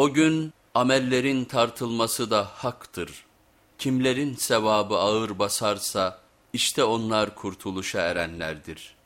O gün amellerin tartılması da haktır. Kimlerin sevabı ağır basarsa işte onlar kurtuluşa erenlerdir.''